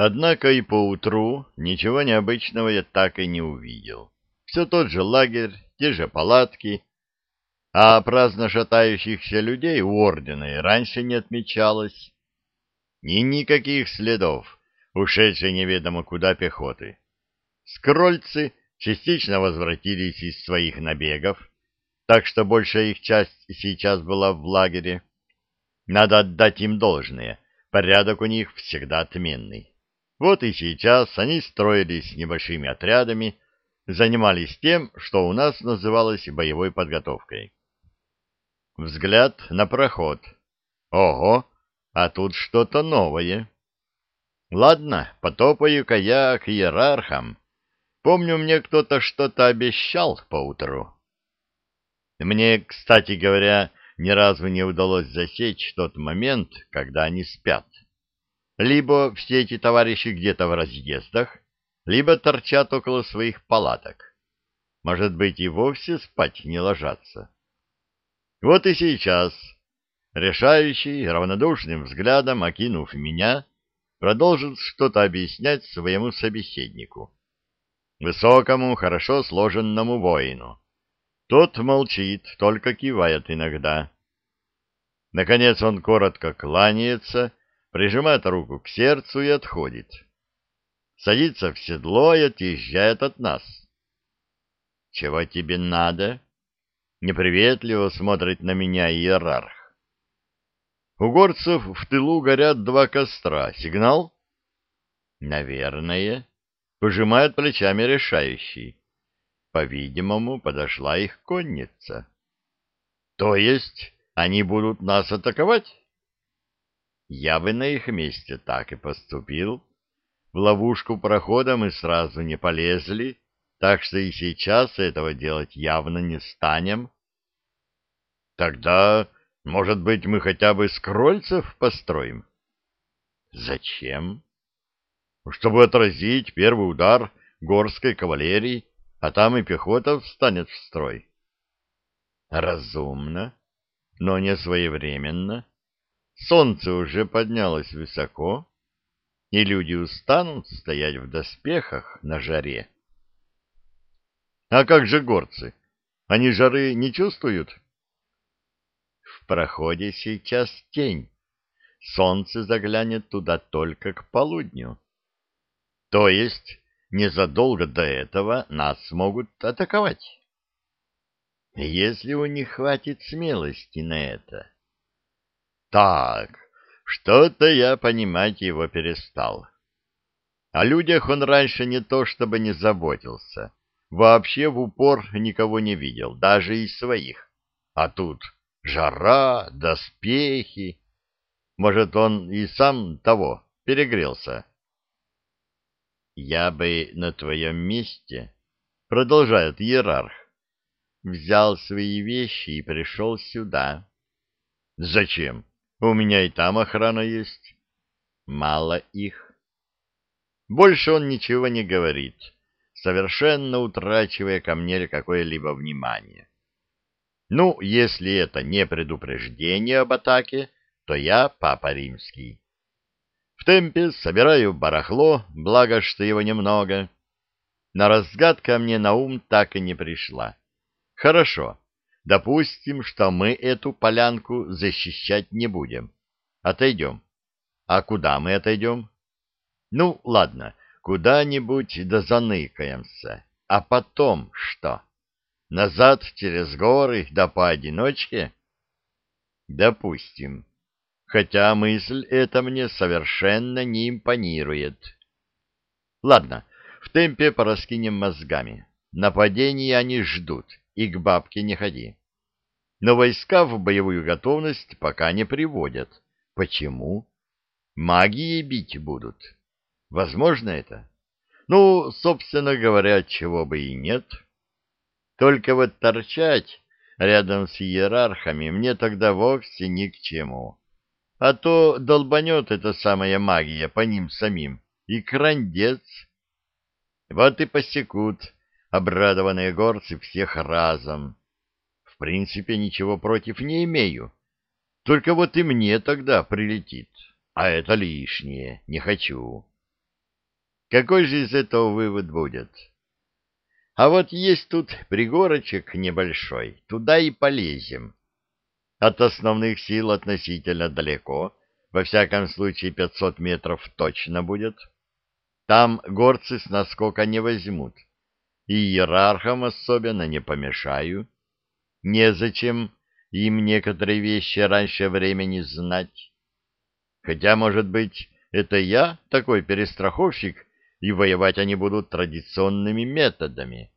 Однако и поутру ничего необычного я так и не увидел. Все тот же лагерь, те же палатки, а праздно шатающихся людей у ордена и раньше не отмечалось. Ни никаких следов, ушедшей неведомо куда пехоты. Скрольцы частично возвратились из своих набегов, так что большая их часть сейчас была в лагере. Надо отдать им должное, порядок у них всегда отменный. Вот и сейчас они строились небольшими отрядами, занимались тем, что у нас называлось боевой подготовкой. Взгляд на проход. Ого, а тут что-то новое. Ладно, потопаю-ка я к иерархам. Помню, мне кто-то что-то обещал поутру. Мне, кстати говоря, ни разу не удалось засечь тот момент, когда они спят. Либо все эти товарищи где-то в разъездах, либо торчат около своих палаток. Может быть, и вовсе спать не ложатся. Вот и сейчас, решающий, равнодушным взглядом окинув меня, продолжил что-то объяснять своему собеседнику. Высокому, хорошо сложенному воину. Тот молчит, только кивает иногда. Наконец он коротко кланяется прижимает руку к сердцу и отходит. Садится в седло и отъезжает от нас. «Чего тебе надо?» Неприветливо смотрит на меня иерарх. У горцев в тылу горят два костра. Сигнал? Наверное. Пожимает плечами решающий. По-видимому, подошла их конница. То есть они будут нас атаковать? Я бы на их месте так и поступил. В ловушку прохода мы сразу не полезли, так что и сейчас этого делать явно не станем. Тогда, может быть, мы хотя бы скрольцев построим? Зачем? Чтобы отразить первый удар горской кавалерии, а там и пехота встанет в строй. Разумно, но не своевременно. Солнце уже поднялось высоко, и люди устанут стоять в доспехах на жаре. А как же горцы? Они жары не чувствуют? В проходе сейчас тень. Солнце заглянет туда только к полудню. То есть незадолго до этого нас могут атаковать. Если у них хватит смелости на это. Так, что-то я понимать его перестал. О людях он раньше не то чтобы не заботился, вообще в упор никого не видел, даже из своих. А тут жара, доспехи. Может, он и сам того перегрелся. Я бы на твоем месте, продолжает иерарх, взял свои вещи и пришел сюда. Зачем? У меня и там охрана есть. Мало их. Больше он ничего не говорит, совершенно утрачивая ко мне какое-либо внимание. Ну, если это не предупреждение об атаке, то я папа римский. В темпе собираю барахло, благо, что его немного. На разгадка мне на ум так и не пришла. Хорошо, Допустим, что мы эту полянку защищать не будем. Отойдем. А куда мы отойдем? Ну, ладно, куда-нибудь да заныкаемся. А потом что? Назад через горы да поодиночке? Допустим. Хотя мысль эта мне совершенно не импонирует. Ладно, в темпе пораскинем мозгами. Нападения они ждут, и к бабке не ходи но войска в боевую готовность пока не приводят. Почему? Магией бить будут. Возможно это? Ну, собственно говоря, чего бы и нет. Только вот торчать рядом с иерархами мне тогда вовсе ни к чему. А то долбанет эта самая магия по ним самим, и крандец. Вот и посекут обрадованные горцы всех разом в принципе, ничего против не имею. Только вот и мне тогда прилетит. А это лишнее, не хочу. Какой же из этого вывод будет? А вот есть тут пригорочек небольшой, туда и полезем. От основных сил относительно далеко, во всяком случае 500 метров точно будет. Там горцы с наскока не возьмут, и иерархам особенно не помешаю. Незачем им некоторые вещи раньше времени знать. Хотя, может быть, это я такой перестраховщик, и воевать они будут традиционными методами.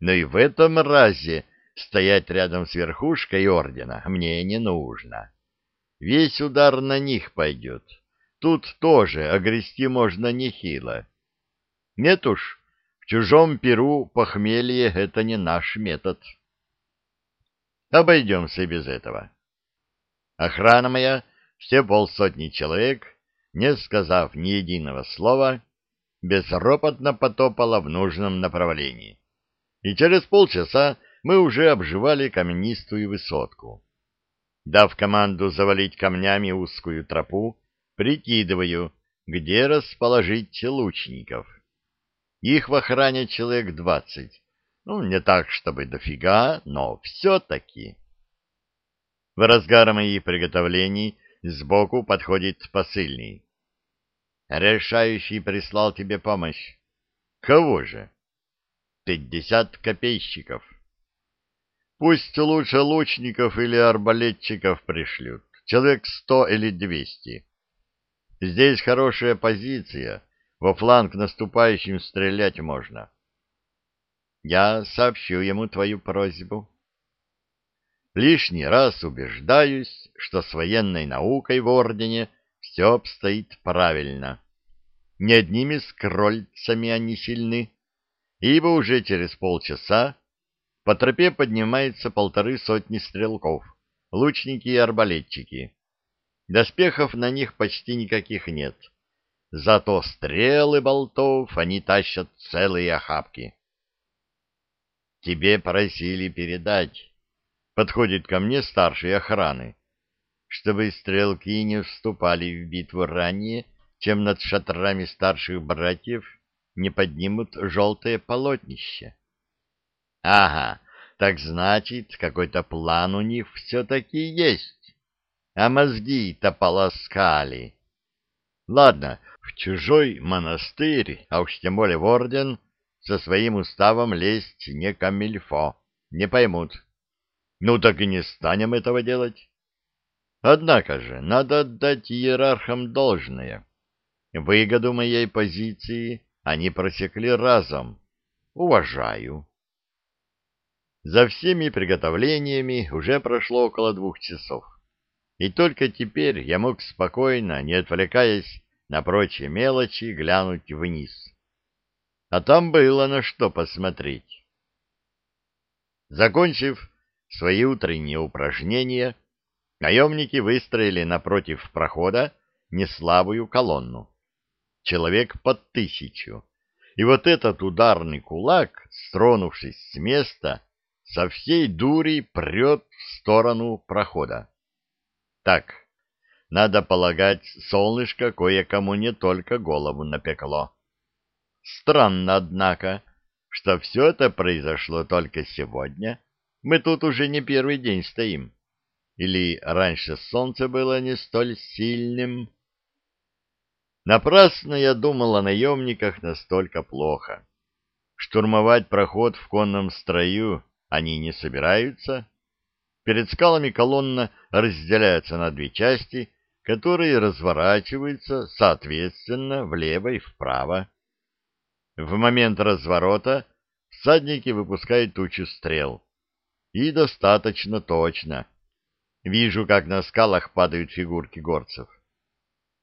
Но и в этом разе стоять рядом с верхушкой ордена мне не нужно. Весь удар на них пойдет. Тут тоже огрести можно нехило. Нет уж, чужом перу похмелье — это не наш метод. Обойдемся без этого. Охрана моя, все полсотни человек, не сказав ни единого слова, безропотно потопала в нужном направлении. И через полчаса мы уже обживали каменистую высотку. Дав команду завалить камнями узкую тропу, прикидываю, где расположить лучников. Их в охране человек двадцать. Ну, не так, чтобы дофига, но все-таки. В разгар моих приготовлений сбоку подходит посыльный. Решающий прислал тебе помощь. Кого же? Пятьдесят копейщиков. Пусть лучше лучников или арбалетчиков пришлют, человек сто или двести. Здесь хорошая позиция, во фланг наступающим стрелять можно. Я сообщу ему твою просьбу. Лишний раз убеждаюсь, что с военной наукой в Ордене все обстоит правильно. Не одними скрольцами они сильны, ибо уже через полчаса по тропе поднимается полторы сотни стрелков, лучники и арбалетчики. Доспехов на них почти никаких нет. Зато стрелы болтов они тащат целые охапки. «Тебе просили передать», — подходит ко мне старший охраны, чтобы стрелки не вступали в битву ранее, чем над шатрами старших братьев не поднимут желтое полотнище. Ага, так значит, какой-то план у них все-таки есть. А мозги-то полоскали. Ладно, в чужой монастырь, а уж тем более в орден, со своим уставом лезть не камильфо, не поймут. Ну так и не станем этого делать. Однако же, надо отдать иерархам должное. Выгоду моей позиции они просекли разом. Уважаю. За всеми приготовлениями уже прошло около двух часов. И только теперь я мог спокойно, не отвлекаясь на прочие мелочи, глянуть вниз. А там было на что посмотреть. Закончив свои утренние упражнения, наемники выстроили напротив прохода неслабую колонну. Человек под тысячу. И вот этот ударный кулак, стронувшись с места, со всей дури прет в сторону прохода. Так, надо полагать, солнышко кое-кому не только голову напекло. Странно, однако, что все это произошло только сегодня. Мы тут уже не первый день стоим. Или раньше солнце было не столь сильным? Напрасно я думал о наемниках настолько плохо. Штурмовать проход в конном строю они не собираются. Перед скалами колонна разделяется на две части, которые разворачиваются, соответственно, влево и вправо. В момент разворота всадники выпускают тучу стрел. И достаточно точно. Вижу, как на скалах падают фигурки горцев.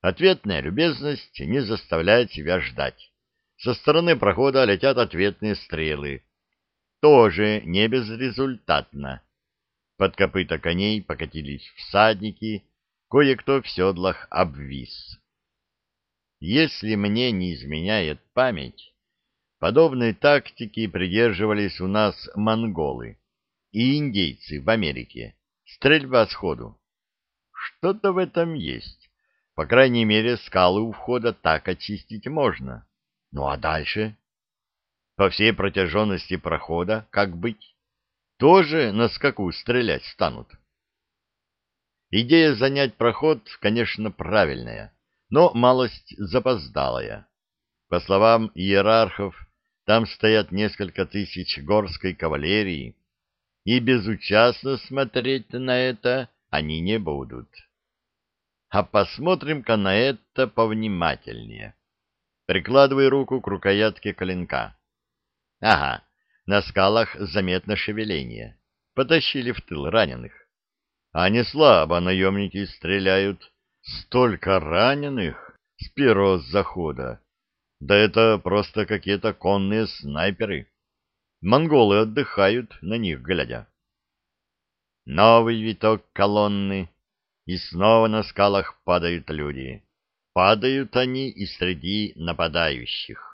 Ответная любезность не заставляет себя ждать. Со стороны прохода летят ответные стрелы тоже не безрезультатно. Под копыта коней покатились всадники, кое-кто в седлах обвис. Если мне не изменяет память, подобной тактики придерживались у нас монголы и индейцы в Америке. Стрельба сходу. Что-то в этом есть. По крайней мере, скалы у входа так очистить можно. Ну а дальше? По всей протяженности прохода, как быть? Тоже на скаку стрелять станут. Идея занять проход, конечно, правильная, но малость запоздалая. По словам иерархов, там стоят несколько тысяч горской кавалерии, и безучастно смотреть на это они не будут. А посмотрим-ка на это повнимательнее. Прикладывай руку к рукоятке клинка. Ага, на скалах заметно шевеление. Потащили в тыл раненых. А не слабо наемники стреляют. Столько раненых с первого захода. Да это просто какие-то конные снайперы. Монголы отдыхают, на них глядя. Новый виток колонны, и снова на скалах падают люди. Падают они и среди нападающих.